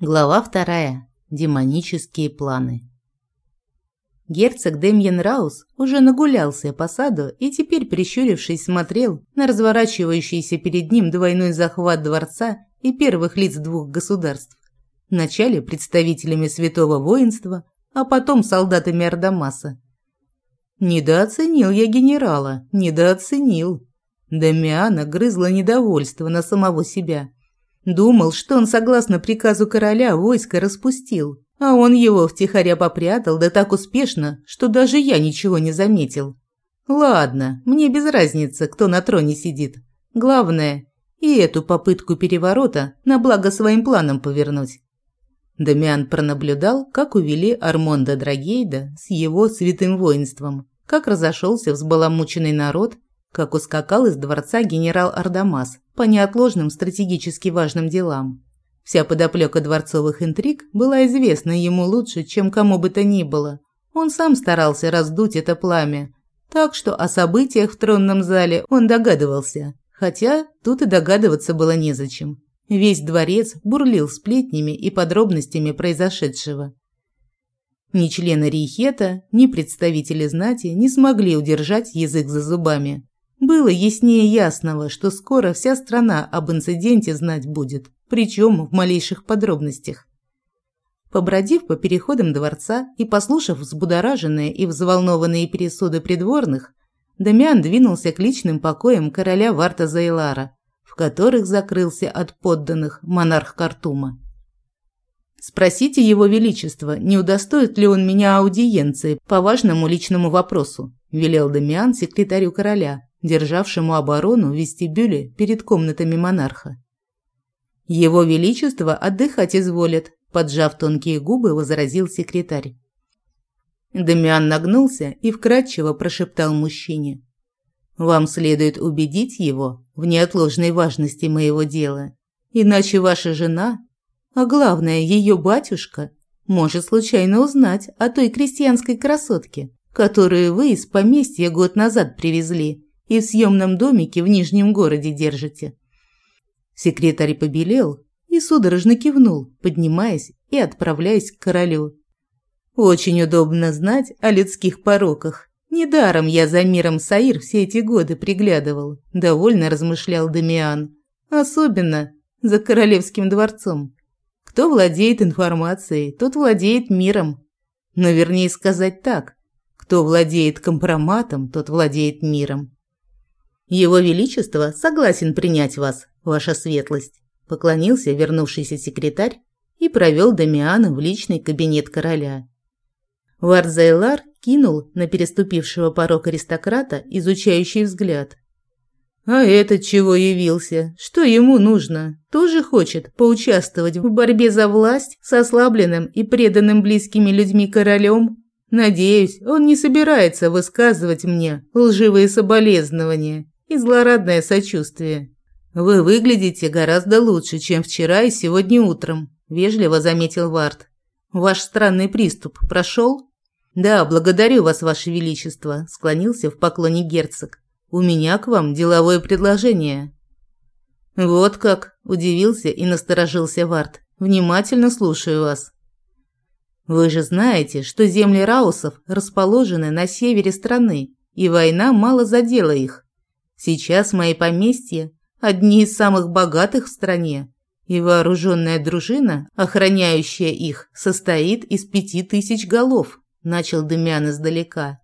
Глава вторая. Демонические планы. Герцог Демьян Раус уже нагулялся по саду и теперь, прищурившись, смотрел на разворачивающийся перед ним двойной захват дворца и первых лиц двух государств. Вначале представителями святого воинства, а потом солдатами Ардамаса. Недооценил я генерала, недооценил. Дамиана грызла недовольство на самого себя – Думал, что он, согласно приказу короля, войско распустил, а он его втихаря попрятал, да так успешно, что даже я ничего не заметил. Ладно, мне без разницы, кто на троне сидит. Главное, и эту попытку переворота на благо своим планам повернуть. Дамиан пронаблюдал, как увели Армонда Драгейда с его святым воинством, как разошелся взбаламученный народ, как ускакал из дворца генерал Ардамас по неотложным стратегически важным делам. Вся подоплека дворцовых интриг была известна ему лучше, чем кому бы то ни было. Он сам старался раздуть это пламя, так что о событиях в тронном зале он догадывался, хотя тут и догадываться было незачем. Весь дворец бурлил сплетнями и подробностями произошедшего. Ни члены Рейхета, ни представители знати не смогли удержать язык за зубами. Было яснее ясного, что скоро вся страна об инциденте знать будет, причем в малейших подробностях. Побродив по переходам дворца и послушав взбудораженные и взволнованные пересуды придворных, Дамиан двинулся к личным покоям короля Варта Зайлара, в которых закрылся от подданных монарх Картума. «Спросите его величество, не удостоит ли он меня аудиенции по важному личному вопросу», – велел Дамиан секретарю короля, державшему оборону в вестибюле перед комнатами монарха. «Его Величество отдыхать изволит», – поджав тонкие губы, возразил секретарь. Дамиан нагнулся и вкратчиво прошептал мужчине. «Вам следует убедить его в неотложной важности моего дела, иначе ваша жена, а главное ее батюшка, может случайно узнать о той крестьянской красотке, которую вы из поместья год назад привезли и в съемном домике в Нижнем городе держите». Секретарь побелел и судорожно кивнул, поднимаясь и отправляясь к королю. «Очень удобно знать о людских пороках. Недаром я за миром Саир все эти годы приглядывал», – довольно размышлял Дамиан. «Особенно за королевским дворцом. Кто владеет информацией, тот владеет миром. Но вернее сказать так, кто владеет компроматом, тот владеет миром. Его Величество согласен принять вас, ваша светлость», – поклонился вернувшийся секретарь и провел Дамиана в личный кабинет короля. Варзайлар кинул на переступившего порог аристократа изучающий взгляд. «А этот чего явился? Что ему нужно? Тоже хочет поучаствовать в борьбе за власть с ослабленным и преданным близкими людьми королем? Надеюсь, он не собирается высказывать мне лживые соболезнования и злорадное сочувствие. «Вы выглядите гораздо лучше, чем вчера и сегодня утром», – вежливо заметил Вард. «Ваш странный приступ прошел?» «Да, благодарю вас, ваше величество», – склонился в поклоне герцог. «У меня к вам деловое предложение». «Вот как», – удивился и насторожился Вард. «Внимательно слушаю вас». «Вы же знаете, что земли Раусов расположены на севере страны, и война мало задела их. Сейчас мои поместья – одни из самых богатых в стране, и вооруженная дружина, охраняющая их, состоит из пяти тысяч голов, начал Демян издалека.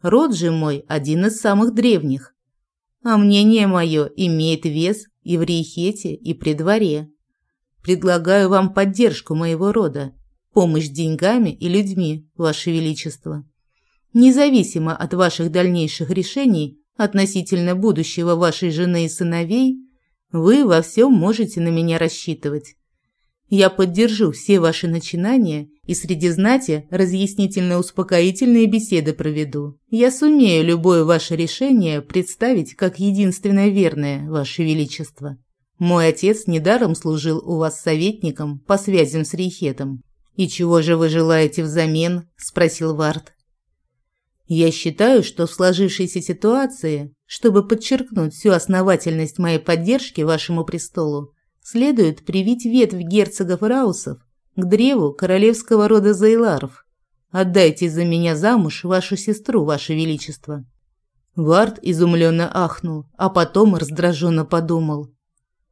Род же мой один из самых древних. А мнение мое имеет вес и в Рейхете, и при дворе. Предлагаю вам поддержку моего рода, помощь деньгами и людьми, ваше величество. Независимо от ваших дальнейших решений, относительно будущего вашей жены и сыновей, вы во всем можете на меня рассчитывать. Я поддержу все ваши начинания и среди знати разъяснительно-успокоительные беседы проведу. Я сумею любое ваше решение представить как единственное верное, ваше величество. Мой отец недаром служил у вас советником по связям с Рейхетом. «И чего же вы желаете взамен?» – спросил Вард. Я считаю, что в сложившейся ситуации, чтобы подчеркнуть всю основательность моей поддержки вашему престолу, следует привить ветвь герцогов Раусов к древу королевского рода Зайларов. Отдайте за меня замуж вашу сестру, ваше величество». Вард изумленно ахнул, а потом раздраженно подумал.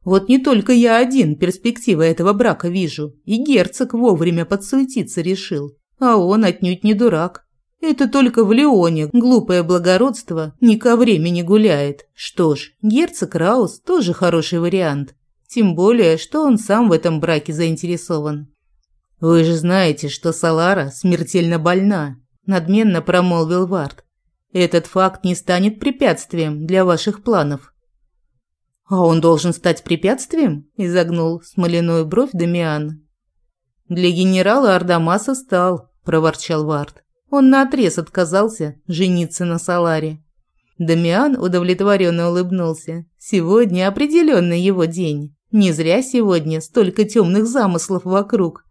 «Вот не только я один перспективы этого брака вижу, и герцог вовремя подсуетиться решил, а он отнюдь не дурак. Это только в Леоне глупое благородство ни ко времени гуляет. Что ж, герцог Раус тоже хороший вариант. Тем более, что он сам в этом браке заинтересован. «Вы же знаете, что Салара смертельно больна», – надменно промолвил Вард. «Этот факт не станет препятствием для ваших планов». «А он должен стать препятствием?» – изогнул смоляную бровь Дамиан. «Для генерала Ардамаса стал», – проворчал Вард. Он наотрез отказался жениться на Саларе. Дамиан удовлетворенно улыбнулся. Сегодня определенно его день. Не зря сегодня столько темных замыслов вокруг.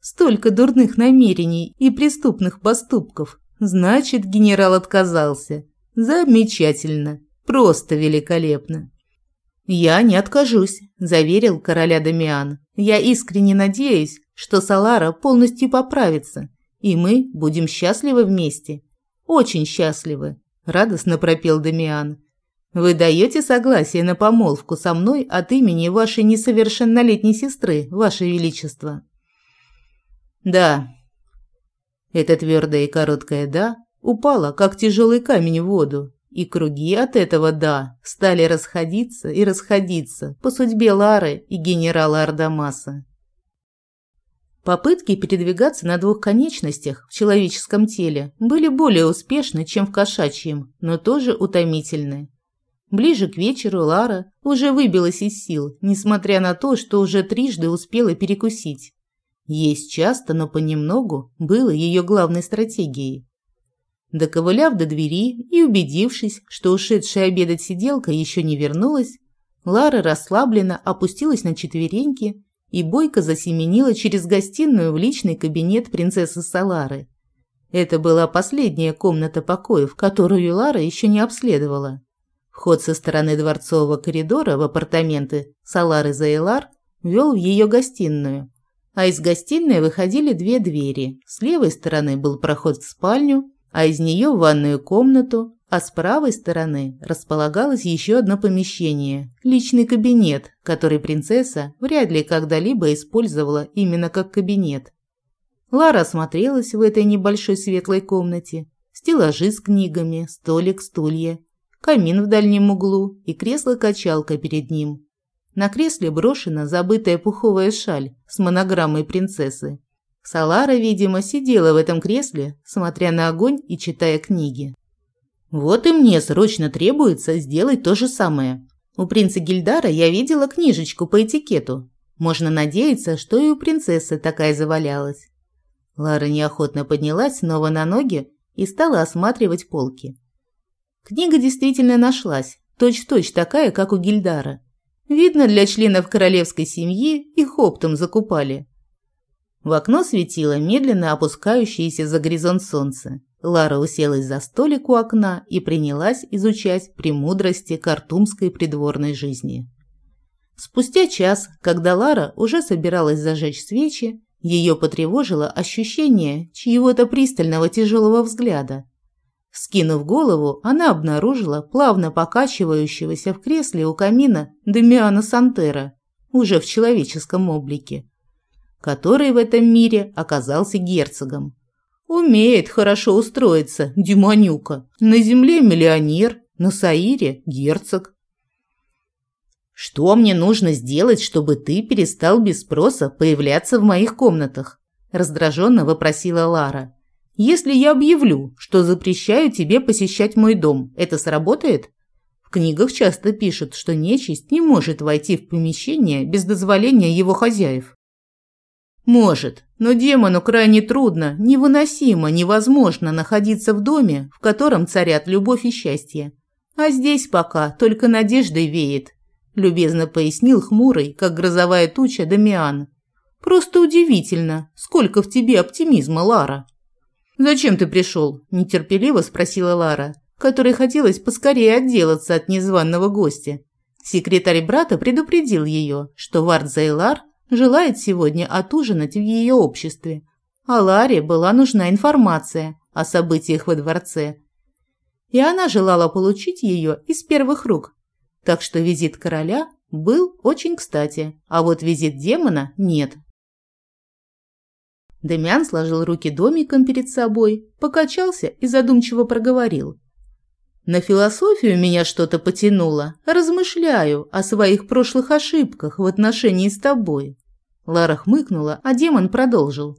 Столько дурных намерений и преступных поступков. Значит, генерал отказался. Замечательно. Просто великолепно. «Я не откажусь», – заверил короля Дамиан. «Я искренне надеюсь, что Салара полностью поправится, и мы будем счастливы вместе. Очень счастливы», – радостно пропел Дамиан. «Вы даете согласие на помолвку со мной от имени вашей несовершеннолетней сестры, ваше величество?» Да. Это твердое и короткое «да» упало, как тяжелый камень в воду, и круги от этого «да» стали расходиться и расходиться по судьбе Лары и генерала Ардамаса. Попытки передвигаться на двух конечностях в человеческом теле были более успешны, чем в кошачьем, но тоже утомительны. Ближе к вечеру Лара уже выбилась из сил, несмотря на то, что уже трижды успела перекусить. Есть часто, но понемногу было ее главной стратегией. Доковыляв до двери и убедившись, что ушедшая обедать сиделка еще не вернулась, Лара расслабленно опустилась на четвереньки и бойко засеменила через гостиную в личный кабинет принцессы Салары. Это была последняя комната покоев, которую Лара еще не обследовала. Вход со стороны дворцового коридора в апартаменты Салары Заэлар вел в ее гостиную, а из гостиной выходили две двери. С левой стороны был проход в спальню, а из нее в ванную комнату, а с правой стороны располагалось еще одно помещение – личный кабинет, который принцесса вряд ли когда-либо использовала именно как кабинет. Лара осмотрелась в этой небольшой светлой комнате. Стеллажи с книгами, столик, стулья, камин в дальнем углу и кресло-качалка перед ним. На кресле брошена забытая пуховая шаль с монограммой принцессы. Салара, видимо, сидела в этом кресле, смотря на огонь и читая книги. Вот и мне срочно требуется сделать то же самое. У принца Гильдара я видела книжечку по этикету. Можно надеяться, что и у принцессы такая завалялась. Лара неохотно поднялась снова на ноги и стала осматривать полки. Книга действительно нашлась, точь-в-точь -точь такая, как у Гильдара. Видно, для членов королевской семьи их оптом закупали. В окно светило медленно опускающееся за горизонт солнце. Лара уселась за столик у окна и принялась изучать премудрости картумской придворной жизни. Спустя час, когда Лара уже собиралась зажечь свечи, ее потревожило ощущение чьего-то пристального тяжелого взгляда. Скинув голову, она обнаружила плавно покачивающегося в кресле у камина Демиана Сантера, уже в человеческом облике, который в этом мире оказался герцогом. Умеет хорошо устроиться, Димонюка. На земле миллионер, на Саире герцог. «Что мне нужно сделать, чтобы ты перестал без спроса появляться в моих комнатах?» раздраженно вопросила Лара. Если я объявлю, что запрещаю тебе посещать мой дом, это сработает? В книгах часто пишут, что нечисть не может войти в помещение без дозволения его хозяев. Может, но демону крайне трудно, невыносимо, невозможно находиться в доме, в котором царят любовь и счастье. А здесь пока только надеждой веет, любезно пояснил хмурый, как грозовая туча Дамиан. Просто удивительно, сколько в тебе оптимизма, Лара. «Зачем ты пришел?» – нетерпеливо спросила Лара, которой хотелось поскорее отделаться от незваного гостя. Секретарь брата предупредил ее, что Вард Зайлар желает сегодня отужинать в ее обществе, а Ларе была нужна информация о событиях во дворце. И она желала получить ее из первых рук. Так что визит короля был очень кстати, а вот визит демона нет. Демян сложил руки домиком перед собой, покачался и задумчиво проговорил. На философию меня что-то потянуло. Размышляю о своих прошлых ошибках в отношении с тобой. Лара хмыкнула, а демон продолжил.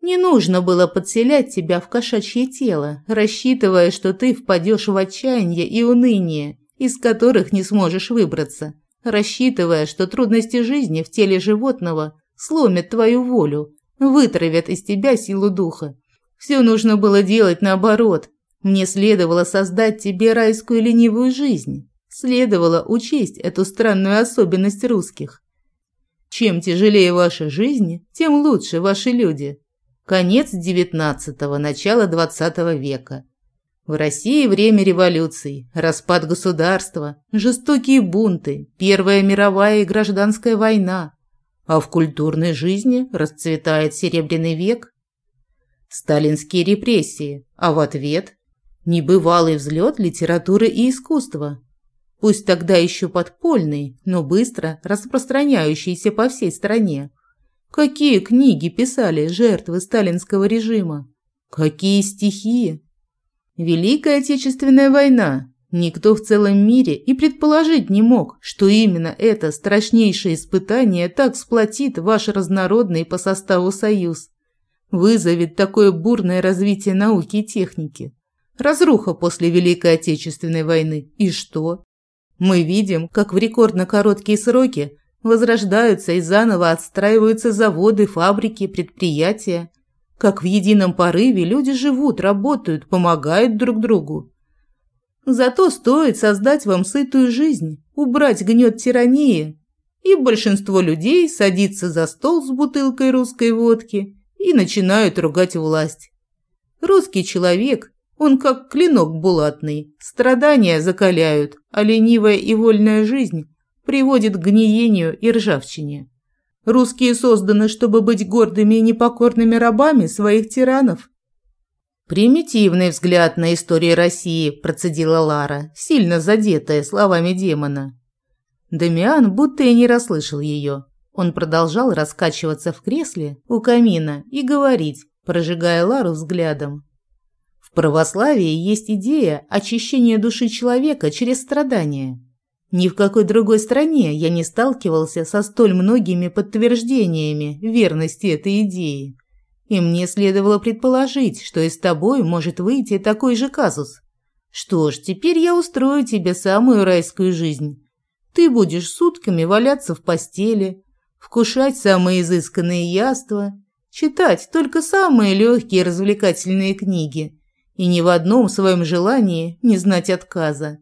Не нужно было подселять тебя в кошачье тело, рассчитывая, что ты впадешь в отчаяние и уныние, из которых не сможешь выбраться, рассчитывая, что трудности жизни в теле животного сломят твою волю, вытравят из тебя силу духа. Все нужно было делать наоборот, мне следовало создать тебе райскую ленивую жизнь. Следовало учесть эту странную особенность русских. Чем тяжелее ваша жизнь, тем лучше ваши люди. Конец XIX – начало XX века. В России время революций, распад государства, жестокие бунты, Первая мировая и гражданская война. А в культурной жизни расцветает Серебряный век. Сталинские репрессии, а в ответ Небывалый взлет литературы и искусства. Пусть тогда еще подпольный, но быстро распространяющийся по всей стране. Какие книги писали жертвы сталинского режима? Какие стихи? Великая Отечественная война. Никто в целом мире и предположить не мог, что именно это страшнейшее испытание так сплотит ваш разнородный по составу союз, вызовет такое бурное развитие науки и техники. Разруха после Великой Отечественной войны. И что? Мы видим, как в рекордно короткие сроки возрождаются и заново отстраиваются заводы, фабрики, предприятия. Как в едином порыве люди живут, работают, помогают друг другу. Зато стоит создать вам сытую жизнь, убрать гнет тирании, и большинство людей садится за стол с бутылкой русской водки и начинают ругать власть. Русский человек он как клинок булатный. Страдания закаляют, а ленивая и вольная жизнь приводит к гниению и ржавчине. Русские созданы, чтобы быть гордыми и непокорными рабами своих тиранов. «Примитивный взгляд на историю России», – процедила Лара, сильно задетая словами демона. Дамиан будто и не расслышал ее. Он продолжал раскачиваться в кресле у камина и говорить, прожигая Лару взглядом. Православии есть идея очищения души человека через страдания. Ни в какой другой стране я не сталкивался со столь многими подтверждениями верности этой идеи. И мне следовало предположить, что и с тобой может выйти такой же казус. Что ж, теперь я устрою тебе самую райскую жизнь. Ты будешь сутками валяться в постели, вкушать самые изысканные яства, читать только самые легкие развлекательные книги – и ни в одном своем желании не знать отказа.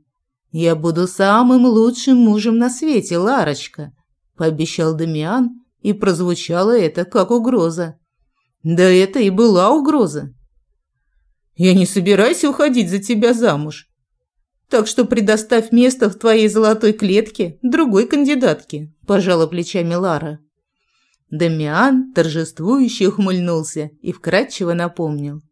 «Я буду самым лучшим мужем на свете, Ларочка», – пообещал Дамиан, и прозвучало это как угроза. Да это и была угроза. «Я не собираюсь уходить за тебя замуж. Так что предоставь место в твоей золотой клетке другой кандидатке», – пожала плечами Лара. Дамиан торжествующе ухмыльнулся и вкратчиво напомнил.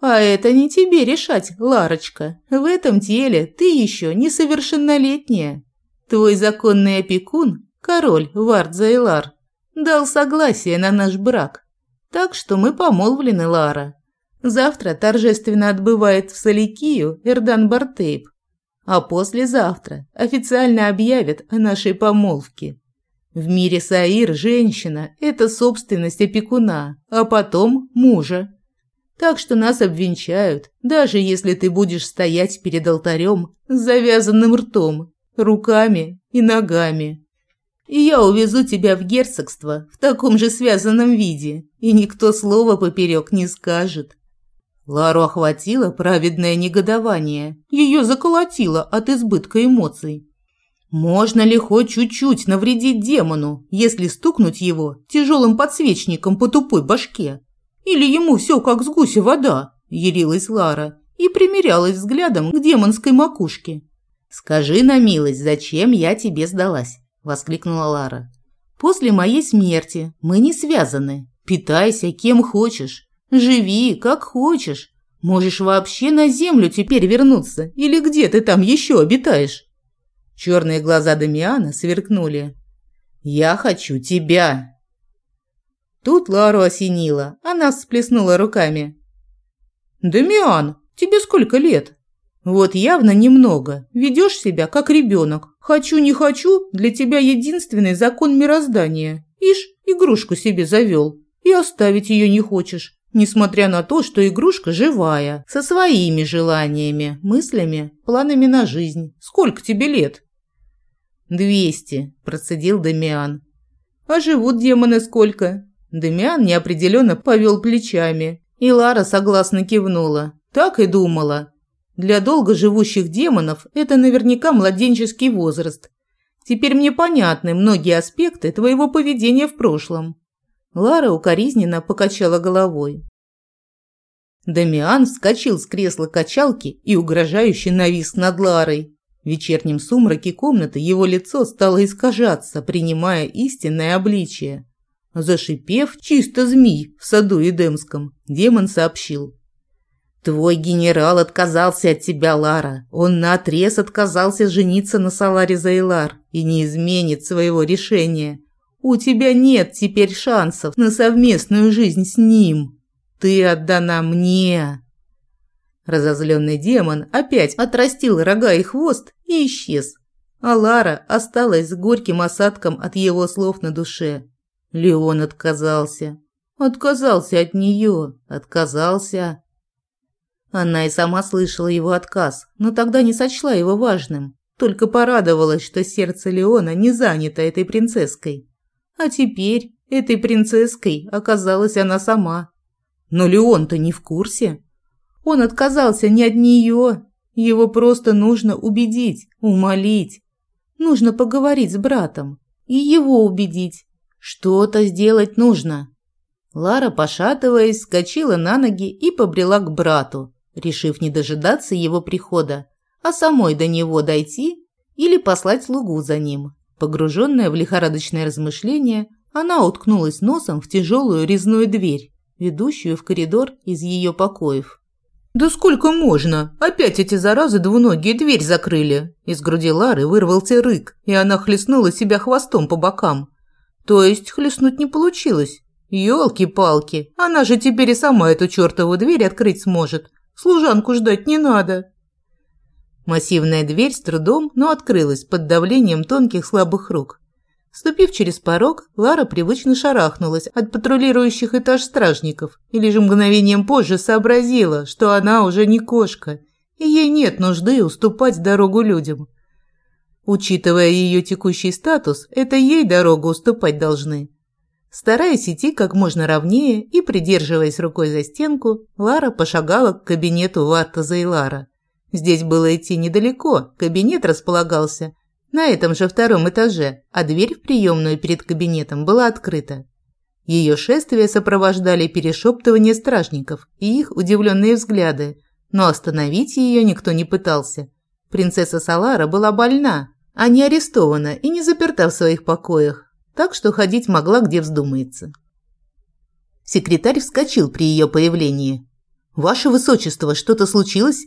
А это не тебе решать, Ларочка. В этом деле ты еще несовершеннолетняя. Твой законный опекун, король Вардзайлар, дал согласие на наш брак. Так что мы помолвлены, Лара. Завтра торжественно отбывает в Саликию Эрдан Бартейп, а послезавтра официально объявят о нашей помолвке. В мире Саир женщина – это собственность опекуна, а потом мужа. Так что нас обвенчают, даже если ты будешь стоять перед алтарем с завязанным ртом, руками и ногами. И я увезу тебя в герцогство в таком же связанном виде, и никто слова поперек не скажет. Лару охватило праведное негодование. Ее заколотило от избытка эмоций. Можно ли хоть чуть-чуть навредить демону, если стукнуть его тяжелым подсвечником по тупой башке? Или ему все как с гуся вода?» – ярилась Лара и примерялась взглядом к демонской макушке. «Скажи на милость, зачем я тебе сдалась?» – воскликнула Лара. «После моей смерти мы не связаны. Питайся кем хочешь. Живи как хочешь. Можешь вообще на землю теперь вернуться. Или где ты там еще обитаешь?» Черные глаза Дамиана сверкнули. «Я хочу тебя!» Тут Лару осенило. Она всплеснула руками. «Дамиан, тебе сколько лет?» «Вот явно немного. Ведешь себя, как ребенок. Хочу, не хочу, для тебя единственный закон мироздания. Ишь, игрушку себе завел. И оставить ее не хочешь. Несмотря на то, что игрушка живая, со своими желаниями, мыслями, планами на жизнь. Сколько тебе лет?» «Двести», – процедил Дамиан. «А живут демоны сколько?» Дамиан неопределенно повел плечами, и Лара согласно кивнула. Так и думала. Для долго живущих демонов это наверняка младенческий возраст. Теперь мне понятны многие аспекты твоего поведения в прошлом. Лара укоризненно покачала головой. Дамиан вскочил с кресла качалки и угрожающе навис над Ларой. В вечернем сумраке комнаты его лицо стало искажаться, принимая истинное обличие. Зашипев, чисто змей в саду Эдемском, демон сообщил. «Твой генерал отказался от тебя, Лара. Он наотрез отказался жениться на Саларе Зайлар и не изменит своего решения. У тебя нет теперь шансов на совместную жизнь с ним. Ты отдана мне». Разозленный демон опять отрастил рога и хвост и исчез. А Лара осталась с горьким осадком от его слов на душе. Леон отказался. Отказался от нее. Отказался. Она и сама слышала его отказ, но тогда не сочла его важным. Только порадовалась, что сердце Леона не занято этой принцесской. А теперь этой принцесской оказалась она сама. Но Леон-то не в курсе. Он отказался не от нее. Его просто нужно убедить, умолить. Нужно поговорить с братом и его убедить. Что-то сделать нужно. Лара, пошатываясь, скочила на ноги и побрела к брату, решив не дожидаться его прихода, а самой до него дойти или послать слугу за ним. Погруженная в лихорадочное размышление, она уткнулась носом в тяжелую резную дверь, ведущую в коридор из ее покоев. «Да сколько можно? Опять эти заразы двуногие дверь закрыли!» Из груди Лары вырвался рык, и она хлестнула себя хвостом по бокам. То есть хлестнуть не получилось. Ёлки-палки, она же теперь и сама эту чёртову дверь открыть сможет. Служанку ждать не надо. Массивная дверь с трудом, но открылась под давлением тонких слабых рук. Ступив через порог, Лара привычно шарахнулась от патрулирующих этаж стражников и лишь мгновением позже сообразила, что она уже не кошка, и ей нет нужды уступать дорогу людям. Учитывая ее текущий статус, это ей дорогу уступать должны. Стараясь идти как можно ровнее и придерживаясь рукой за стенку, Лара пошагала к кабинету Варта Зайлара. Здесь было идти недалеко, кабинет располагался на этом же втором этаже, а дверь в приемную перед кабинетом была открыта. Ее шествие сопровождали перешептывания стражников и их удивленные взгляды, но остановить ее никто не пытался. Принцесса Салара была больна, а не арестована и не заперта в своих покоях, так что ходить могла, где вздумается. Секретарь вскочил при ее появлении. «Ваше Высочество, что-то случилось?»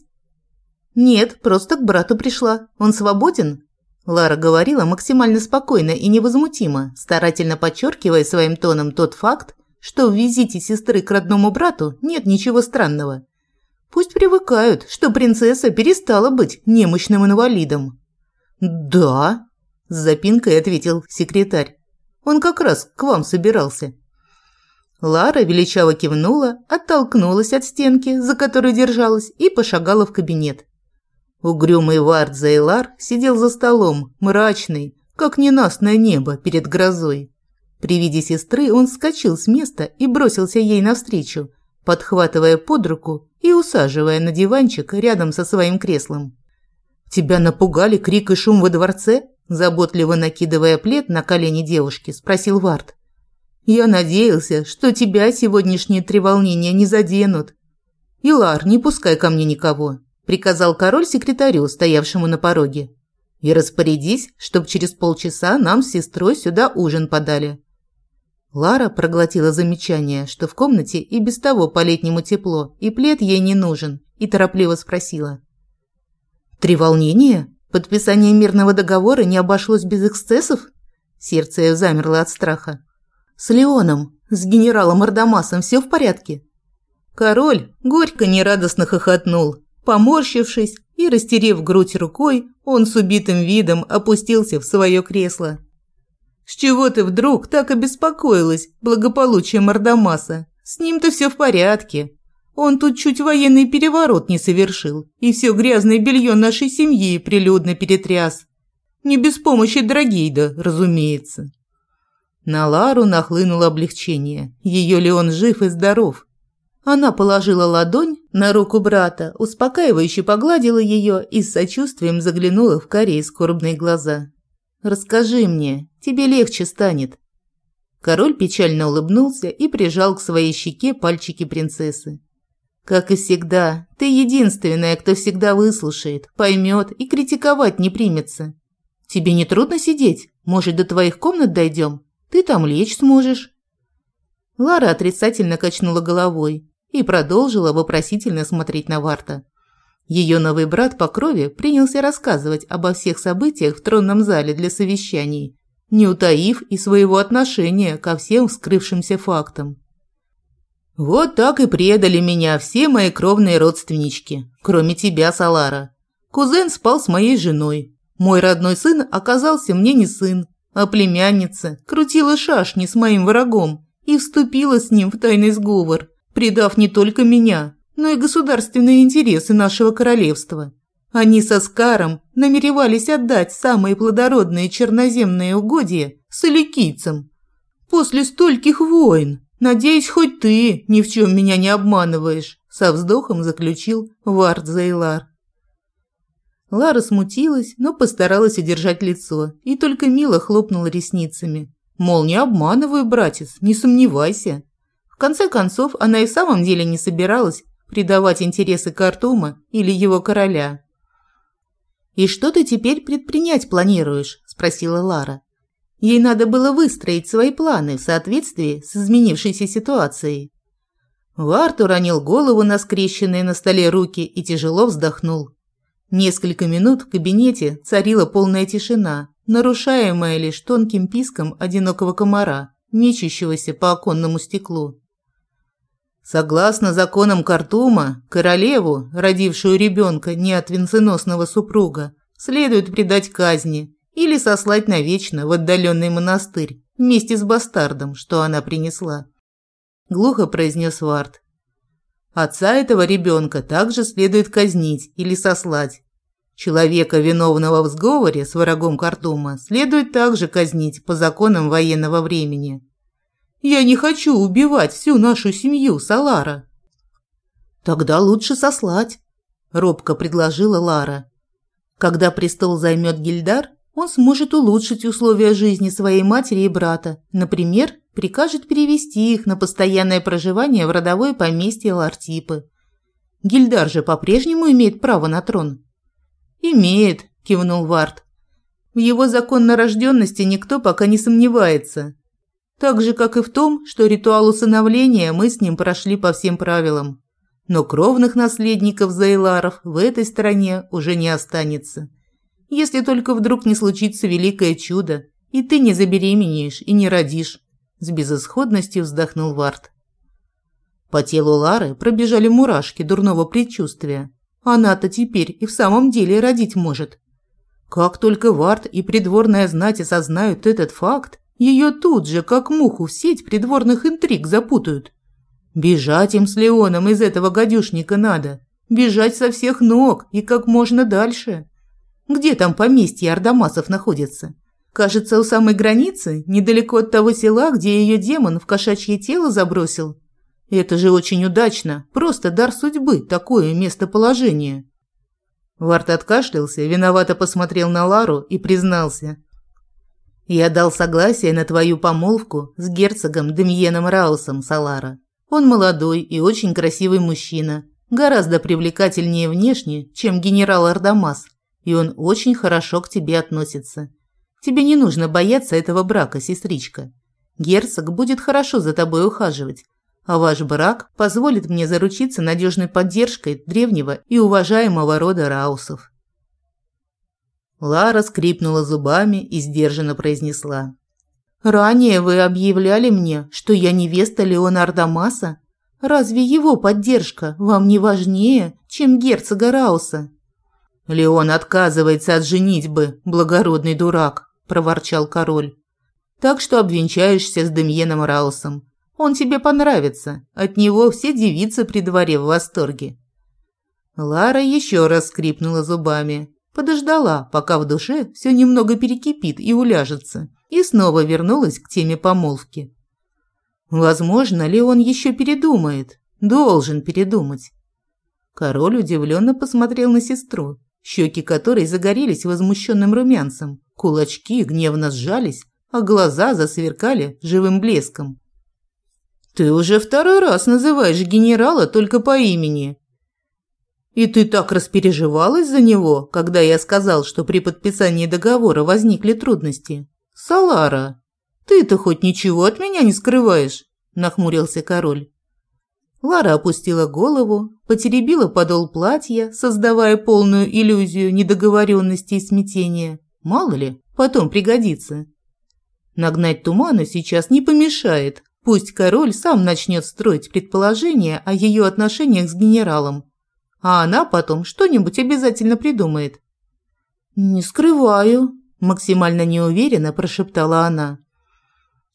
«Нет, просто к брату пришла. Он свободен?» Лара говорила максимально спокойно и невозмутимо, старательно подчеркивая своим тоном тот факт, что в визите сестры к родному брату нет ничего странного. Пусть привыкают, что принцесса перестала быть немощным инвалидом. «Да», – с запинкой ответил секретарь. «Он как раз к вам собирался». Лара величаво кивнула, оттолкнулась от стенки, за которой держалась, и пошагала в кабинет. Угрюмый Вард Зайлар сидел за столом, мрачный, как ненастное небо перед грозой. При виде сестры он вскочил с места и бросился ей навстречу, подхватывая под руку и усаживая на диванчик рядом со своим креслом. «Тебя напугали крик и шум во дворце?» Заботливо накидывая плед на колени девушки, спросил Вард. «Я надеялся, что тебя сегодняшние треволнения не заденут». «Илар, не пускай ко мне никого», – приказал король секретарю, стоявшему на пороге. И распорядись, чтоб через полчаса нам с сестрой сюда ужин подали. Лара проглотила замечание, что в комнате и без того по-летнему тепло, и плед ей не нужен, и торопливо спросила. «Три волнения? Подписание мирного договора не обошлось без эксцессов?» Сердце ее замерло от страха. «С Леоном, с генералом Ардамасом все в порядке?» Король горько нерадостно хохотнул. Поморщившись и растерев грудь рукой, он с убитым видом опустился в свое кресло. «С чего ты вдруг так обеспокоилась благополучием Ардамаса? С ним-то все в порядке. Он тут чуть военный переворот не совершил, и все грязное белье нашей семьи прилюдно перетряс. Не без помощи Драгейда, разумеется». На Лару нахлынуло облегчение. Ее ли он жив и здоров? Она положила ладонь на руку брата, успокаивающе погладила ее и с сочувствием заглянула в карие скорбные глаза. Расскажи мне, тебе легче станет. Король печально улыбнулся и прижал к своей щеке пальчики принцессы. Как и всегда, ты единственная, кто всегда выслушает, поймет и критиковать не примется. Тебе не трудно сидеть? Может, до твоих комнат дойдем? Ты там лечь сможешь. Лара отрицательно качнула головой и продолжила вопросительно смотреть на Варта. Ее новый брат по крови принялся рассказывать обо всех событиях в тронном зале для совещаний, не утаив и своего отношения ко всем вскрывшимся фактам. «Вот так и предали меня все мои кровные родственнички, кроме тебя, Салара. Кузен спал с моей женой. Мой родной сын оказался мне не сын, а племянница крутила шашни с моим врагом и вступила с ним в тайный сговор, предав не только меня, но и государственные интересы нашего королевства. Они со Скаром намеревались отдать самые плодородные черноземные угодья соликийцам. После стольких войн, надеюсь, хоть ты ни в чем меня не обманываешь, со вздохом заключил Вард Зейлар. Лара смутилась, но постаралась удержать лицо и только мило хлопнула ресницами. Мол, не обманываю, братец, не сомневайся. В конце концов, она и в самом деле не собиралась предавать интересы Картума или его короля. «И что ты теперь предпринять планируешь?» – спросила Лара. Ей надо было выстроить свои планы в соответствии с изменившейся ситуацией. Варт уронил голову на скрещенные на столе руки и тяжело вздохнул. Несколько минут в кабинете царила полная тишина, нарушаемая лишь тонким писком одинокого комара, мечущегося по оконному стеклу. Согласно законам Картума, королеву, родившую ребенка не от венценосного супруга, следует предать казни или сослать навечно в отдаленный монастырь вместе с бастардом, что она принесла. Глухо произнес Вард. Отца этого ребенка также следует казнить или сослать. Человека, виновного в сговоре с врагом Картума, следует также казнить по законам военного времени. Я не хочу убивать всю нашу семью, Салара. Тогда лучше сослать, робко предложила Лара. Когда престол займет Гильдар, он сможет улучшить условия жизни своей матери и брата. Например, прикажет перевести их на постоянное проживание в родовое поместье Лартипы. Гильдар же по-прежнему имеет право на трон. Имеет, кивнул Вард. В его законнорожденности никто пока не сомневается. Так же, как и в том, что ритуал усыновления мы с ним прошли по всем правилам. Но кровных наследников Зайларов в этой стране уже не останется. Если только вдруг не случится великое чудо, и ты не забеременеешь и не родишь. С безысходностью вздохнул Вард. По телу Лары пробежали мурашки дурного предчувствия. Она-то теперь и в самом деле родить может. Как только Вард и придворная знать осознают этот факт, ее тут же, как муху в сеть придворных интриг запутают. Бежать им с Леоном из этого гадюшника надо. Бежать со всех ног и как можно дальше. Где там поместье Ардамасов находится? Кажется, у самой границы, недалеко от того села, где ее демон в кошачье тело забросил. Это же очень удачно, просто дар судьбы, такое местоположение. Варт откашлялся, виновато посмотрел на Лару и признался – я дал согласие на твою помолвку с герцогом Демьеном Раусом, Салара. Он молодой и очень красивый мужчина, гораздо привлекательнее внешне, чем генерал Ардамас, и он очень хорошо к тебе относится. Тебе не нужно бояться этого брака, сестричка. Герцог будет хорошо за тобой ухаживать, а ваш брак позволит мне заручиться надежной поддержкой древнего и уважаемого рода Раусов. Лара скрипнула зубами и сдержанно произнесла. «Ранее вы объявляли мне, что я невеста Леонарда Масса. Разве его поддержка вам не важнее, чем герцога Рауса?» «Леон отказывается от женитьбы, благородный дурак», – проворчал король. «Так что обвенчаешься с Демьеном Раусом. Он тебе понравится. От него все девицы при дворе в восторге». Лара еще раз скрипнула зубами. Подождала, пока в душе все немного перекипит и уляжется, и снова вернулась к теме помолвки. Возможно ли он еще передумает? Должен передумать. Король удивленно посмотрел на сестру, щеки которой загорелись возмущенным румянцем, кулачки гневно сжались, а глаза засверкали живым блеском. «Ты уже второй раз называешь генерала только по имени», и ты так распереживалась за него, когда я сказал, что при подписании договора возникли трудности. Салара, ты-то хоть ничего от меня не скрываешь, нахмурился король. Лара опустила голову, потеребила подол платья, создавая полную иллюзию недоговоренности и смятения. Мало ли, потом пригодится. Нагнать тумана сейчас не помешает. Пусть король сам начнет строить предположения о ее отношениях с генералом, а она потом что-нибудь обязательно придумает. «Не скрываю», – максимально неуверенно прошептала она.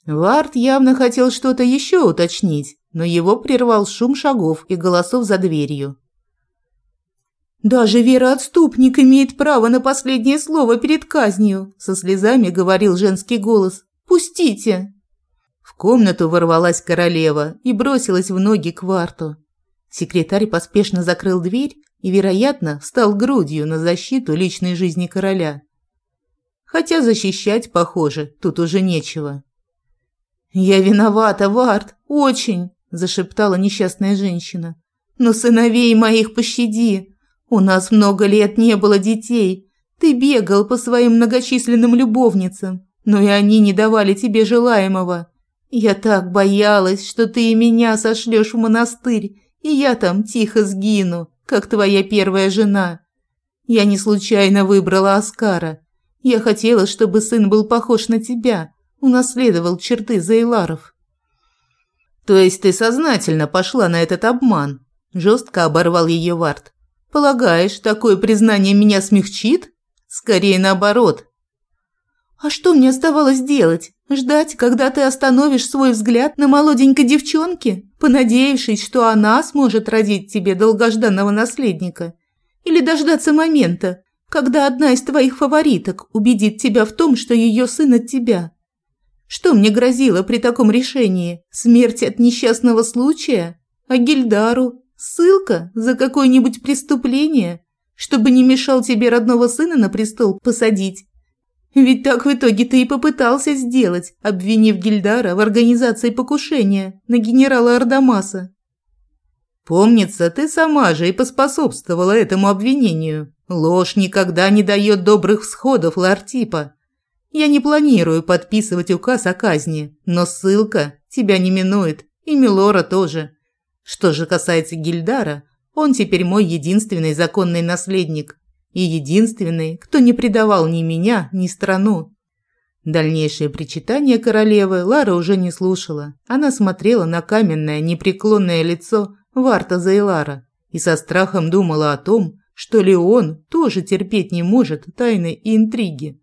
Вард явно хотел что-то еще уточнить, но его прервал шум шагов и голосов за дверью. «Даже вероотступник имеет право на последнее слово перед казнью», – со слезами говорил женский голос. «Пустите!» В комнату ворвалась королева и бросилась в ноги к Варту. Секретарь поспешно закрыл дверь и, вероятно, встал грудью на защиту личной жизни короля. Хотя защищать, похоже, тут уже нечего. «Я виновата, Вард, очень!» – зашептала несчастная женщина. «Но сыновей моих пощади! У нас много лет не было детей. Ты бегал по своим многочисленным любовницам, но и они не давали тебе желаемого. Я так боялась, что ты и меня сошлешь в монастырь и я там тихо сгину, как твоя первая жена. Я не случайно выбрала Аскара. Я хотела, чтобы сын был похож на тебя, унаследовал черты Зейларов. То есть ты сознательно пошла на этот обман? Жестко оборвал ее Вард. Полагаешь, такое признание меня смягчит? Скорее наоборот. А что мне оставалось делать? Ждать, когда ты остановишь свой взгляд на молоденькой девчонке, понадеявшись, что она сможет родить тебе долгожданного наследника? Или дождаться момента, когда одна из твоих фавориток убедит тебя в том, что ее сын от тебя? Что мне грозило при таком решении? Смерть от несчастного случая? А Гильдару? Ссылка за какое-нибудь преступление? Чтобы не мешал тебе родного сына на престол посадить? Ведь так в итоге ты и попытался сделать, обвинив Гильдара в организации покушения на генерала Ардамаса. Помнится, ты сама же и поспособствовала этому обвинению. Ложь никогда не дает добрых всходов, Лартипа. Я не планирую подписывать указ о казни, но ссылка тебя не минует, и Милора тоже. Что же касается Гильдара, он теперь мой единственный законный наследник и единственный, кто не предавал ни меня, ни страну. Дальнейшее причитание королевы Лара уже не слушала. Она смотрела на каменное, непреклонное лицо Варта Зайлара и со страхом думала о том, что Леон тоже терпеть не может тайны и интриги.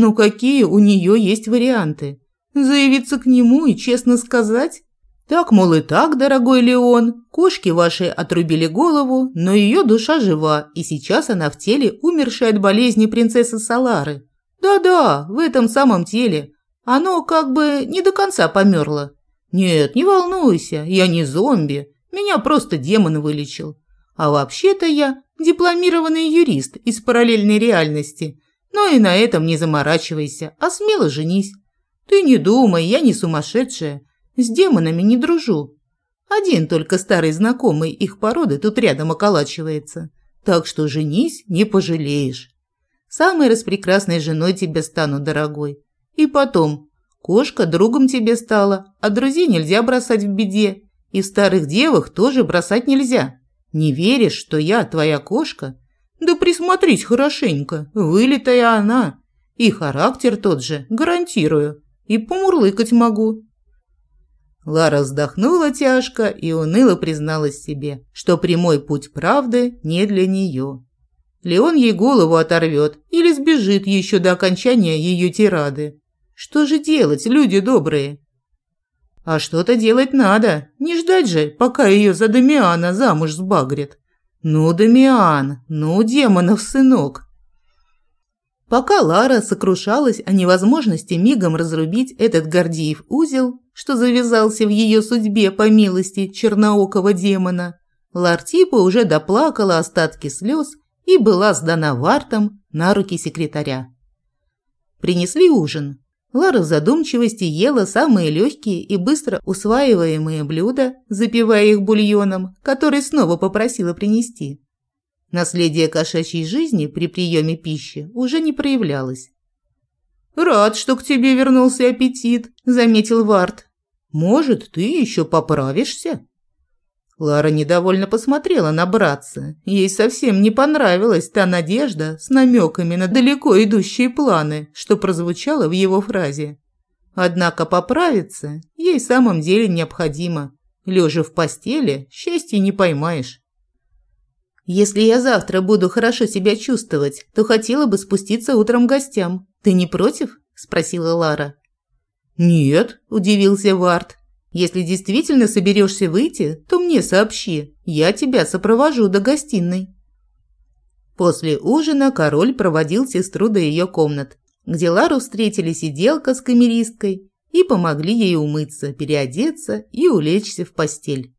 Но какие у нее есть варианты? Заявиться к нему и честно сказать, так, мол, и так, дорогой Леон, кошки ваши отрубили голову, но ее душа жива, и сейчас она в теле умершей от болезни принцессы Салары. Да-да, в этом самом теле. Оно как бы не до конца померло. Нет, не волнуйся, я не зомби. Меня просто демон вылечил. А вообще-то я дипломированный юрист из параллельной реальности. Но и на этом не заморачивайся, а смело женись. Ты не думай, я не сумасшедшая. С демонами не дружу. Один только старый знакомый их породы тут рядом околачивается. Так что женись, не пожалеешь. Самой распрекрасной женой тебе стану, дорогой. И потом, кошка другом тебе стала, а друзей нельзя бросать в беде. И старых девах тоже бросать нельзя. Не веришь, что я твоя кошка? Да присмотрись хорошенько, вылитая она. И характер тот же, гарантирую. И помурлыкать могу. Лара вздохнула тяжко и уныло призналась себе, что прямой путь правды не для нее. Леон ей голову оторвет или сбежит еще до окончания ее тирады. Что же делать, люди добрые? А что-то делать надо, не ждать же, пока ее за Дамиана замуж сбагрит. Ну, Дамиан, ну, демонов сынок. Пока Лара сокрушалась о невозможности мигом разрубить этот Гордиев узел, что завязался в ее судьбе по милости черноокого демона, Лартипа уже доплакала остатки слез и была сдана вартом на руки секретаря. Принесли ужин. Лара в задумчивости ела самые легкие и быстро усваиваемые блюда, запивая их бульоном, который снова попросила принести. Наследие кошачьей жизни при приеме пищи уже не проявлялось. «Рад, что к тебе вернулся аппетит», – заметил Варт. «Может, ты еще поправишься?» Лара недовольно посмотрела на братца. Ей совсем не понравилась та надежда с намеками на далеко идущие планы, что прозвучало в его фразе. Однако поправиться ей в самом деле необходимо. Лежа в постели, счастья не поймаешь. «Если я завтра буду хорошо себя чувствовать, то хотела бы спуститься утром к гостям. Ты не против?» – спросила Лара. «Нет», – удивился Варт. Если действительно соберешься выйти, то мне сообщи. Я тебя сопровожу до гостиной». После ужина король проводил сестру до ее комнат, где Лару встретили сиделка с камеристкой и помогли ей умыться, переодеться и улечься в постель.